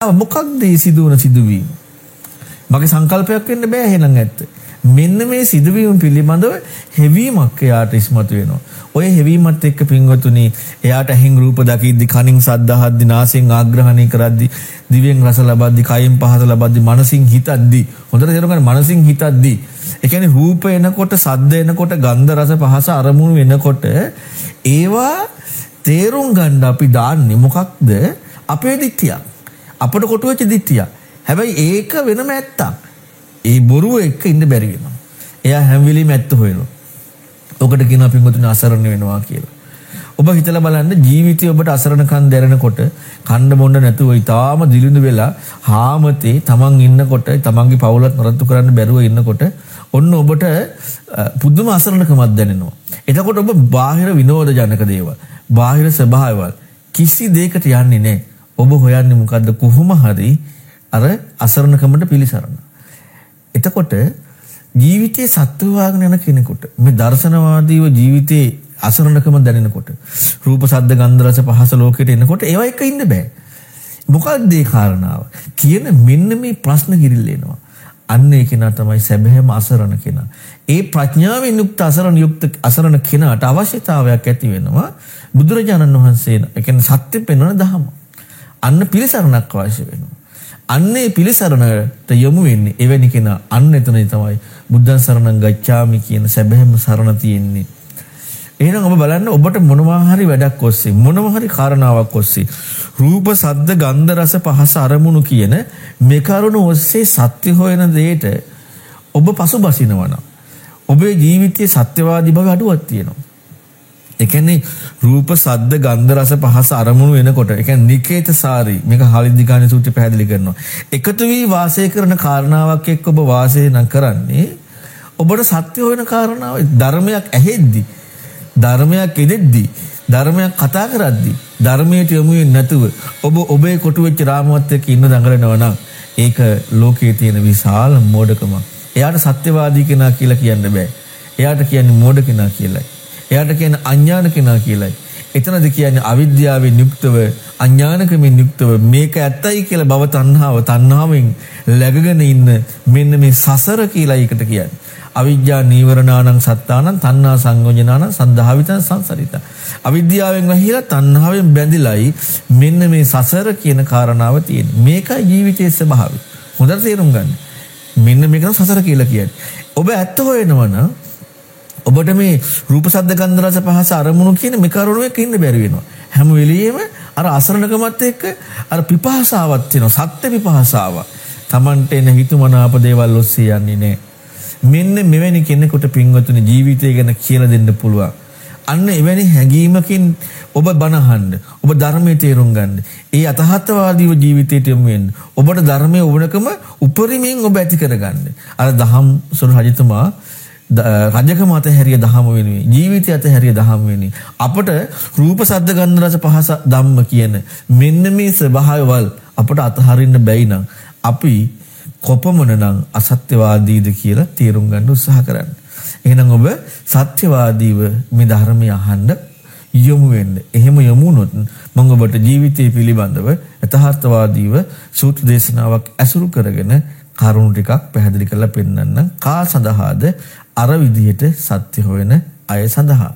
මොකක්ද මේ සිදුවන සිදුවීම? මගේ සංකල්පයක් වෙන්න බෑ එහෙනම් ඇත්ත. මෙන්න මේ සිදුවීම පිළිබඳව හෙවීමක් එයාට ඉස්මතු වෙනවා. ඔය හෙවීමත් එක්ක පින්වතුනි එයාට ඇහින් රූප දකිද්දි කනින් සද්ද අහද්දි නාසයෙන් ආග්‍රහණය කරද්දි දිවෙන් රස ලබද්දි කයින් පහස ලබද්දි මනසින් හිතද්දි හොඳට තේරුම් ගන්න මනසින් හිතද්දි ඒ කියන්නේ රූප එනකොට සද්ද එනකොට ගන්ධ රස පහස අරමුණු වෙනකොට ඒවා තේරුම් ගන්න අපි දාන්නේ මොකක්ද අපේ දිට්ඨියක් අපට කොටු වෙච්ච දිට්ඨියක් හැබැයි ඒක වෙනම ඇත්තක් ඒ බොරුව එක්ක ඉන්න බැරි වෙනවා එයා හැම වෙලෙම ඇත්ත හොයනවා ඔකට කියනවා පින්වතුනි අසරණ වෙනවා කියලා. ඔබ හිතලා බලන්න ජීවිතය ඔබට අසරණකම් දැරෙනකොට කන්න බොන්න නැතුව ඊටාම දිලිඳු වෙලා හාමතේ තමන් ඉන්නකොට තමන්ගේ පවුලත් නරත්තු කරන්න බැරුව ඉන්නකොට ඔන්න ඔබට පුදුම අසරණකමක් දැනෙනවා. එතකොට ඔබ බාහිර විනෝද ජනක දේවල්, බාහිර ස්වභාවවල කිසි දෙයකට යන්නේ නැහැ. ඔබ හොයන්නේ මොකද්ද කොහොම හරි අර අසරණකමට පිළිසරණ. එතකොට ජීවිතයේ සත්ව වාගෙන යන කෙනෙකුට මේ දර්ශනවාදීව ජීවිතේ අසරණකම දැනෙනකොට රූප ශබ්ද ගන්ධ රස පහස ලෝකෙට එනකොට ඒව එක ඉන්න බෑ. මොකක්ද ඒ කාරණාව? කියන මෙන්න මේ ප්‍රශ්න කිරිල්ල එනවා. අන්න ඒ කෙනා තමයි සැබෑම අසරණ කෙනා. ඒ ප්‍රඥාවෙන් යුක්ත අසරණ යුක්ත අසරණ කෙනාට අවශ්‍යතාවයක් ඇති වෙනවා බුදුරජාණන් වහන්සේ ඒ කියන්නේ සත්‍ය පෙන්වන දහම. අන්න පිළිසරණක් අවශ්‍ය වෙනවා. අන්නේ පිළිසරණට යොමු වෙන්නේ එවැනි කෙනා අන්න එතනයි තමයි බුද්ධං සරණං ගච්ඡාමි කියන සැබෑම සරණ තියෙන්නේ. එහෙනම් ඔබ බලන්න ඔබට මොනවා හරි වැඩක් ඔස්සේ මොනවා හරි කාරණාවක් ඔස්සේ රූප සද්ද ගන්ධ රස පහස අරමුණු කියන මේ කරුණ ඔස්සේ සත්‍ය හොයන දෙයට ඔබ පසුබසිනවනම් ඔබේ ජීවිතයේ සත්‍යවාදී බව අඩුවක් තියෙනවා. ඒ කියන්නේ රූප සද්ද ගන්ධ රස පහස අරමුණු වෙනකොට ඒ කියන්නේ නිකේතසාරී මේක හාලිද්దిකාණේ සූත්‍රය පැහැදිලි කරනවා. එකතු වී වාසය කරන කාරණාවක් එක්ක ඔබ වාසය නම් කරන්නේ ඔබට සත්‍ය හොයන කාරණාව ධර්මයක් ඇහෙද්දි ධර්මයක් එදෙද්දි ධර්මයක් කතා කරද්දි ධර්මයට යොමු වෙන්නේ නැතුව ඔබ ඔබේ කොටු වෙච්ච රාමුවත් එක්ක ඉන්න දඟලනවා නම් ඒක ලෝකයේ තියෙන විශාල මෝඩකමක්. එයාට සත්‍යවාදී කෙනා කියලා කියන්න බෑ. එයාට කියන්නේ මෝඩ කෙනා කියලායි. එයාට කියන්නේ අඥාන කෙනා කියලායි. එතනද කියන්නේ අවිද්‍යාවෙන් යුක්තව අඥානකමින් යුක්තව මේක ඇත්තයි කියලා භව තණ්හාව තණ්හාවෙන් läගගෙන ඉන්න මෙන්න මේ සසර කියලා එකට කියන්නේ. අවිද්‍යා නීවරණානං සත්තානං තණ්හා සංයෝජනානං සද්ධාවිතං සංසරිතා. අවිද්‍යාවෙන් වැහිලා තණ්හාවෙන් බැඳිලායි මෙන්න මේ සසර කියන කාරණාව තියෙන්නේ. මේකයි ජීවිතයේ ස්වභාවය. හොඳට තේරුම් ගන්න. මෙන්න මේක සසර කියලා කියන්නේ. ඔබ ඇත්ත හොයනවා නම් ඔබට මේ රූප ශබ්ද ගන්ධ රස පහස අරමුණු කියන මේ කරුණු එක ඉන්න බැරි වෙනවා. හැම වෙලෙම අර අසරණකමත් එක්ක අර පිපාසාවක් තියෙනවා. සත්‍ය පිපාසාව. Tamante එන හිතුමනාප දේවල් ඔස්සේ යන්නේ නැහැ. මෙන්න මෙවැනි කෙනෙකුට පින්වතුනි ජීවිතය ගැන කියලා දෙන්න පුළුවන්. අන්න එවැනි හැඟීමකින් ඔබ බනහන්න ඔබ ධර්මයේ තේරුම් ගන්න. ඒ අතහත්වාදීව ජීවිතයට යොමු වෙන්න. ඔබට ධර්මයේ උවණකම උපරිමයෙන් ඔබ ඇති කරගන්න. අර දහම් සොර රජතුමා රජකම අතහැරිය දහම වෙනුවෙන් ජීවිතය අතහැරිය දහම වෙනුවෙන් අපට රූප සද්ද ගන්ධ රස පහස ධම්ම කියන මෙන්න මේ ස්වභාවවල් අපට අතහරින්න බැයි නම් අපි කොපමණනම් අසත්‍යවාදීද කියලා තේරුම් ගන්න උත්සාහ කරන්න. එහෙනම් ඔබ සත්‍යවාදීව මේ ධර්මය අහන්න යොමු වෙන්න. එහෙම යොමු වුණොත් මම ඔබට ජීවිතය පිළිබඳව යථාර්ථවාදීව සූත්‍ර දේශනාවක් ඇසුරු කරගෙන කරුණු ටිකක් පැහැදිලි කරලා පෙන්නන්න. කා සඳහාද? අර විදිහට සත්‍ය හොයන අය සඳහා.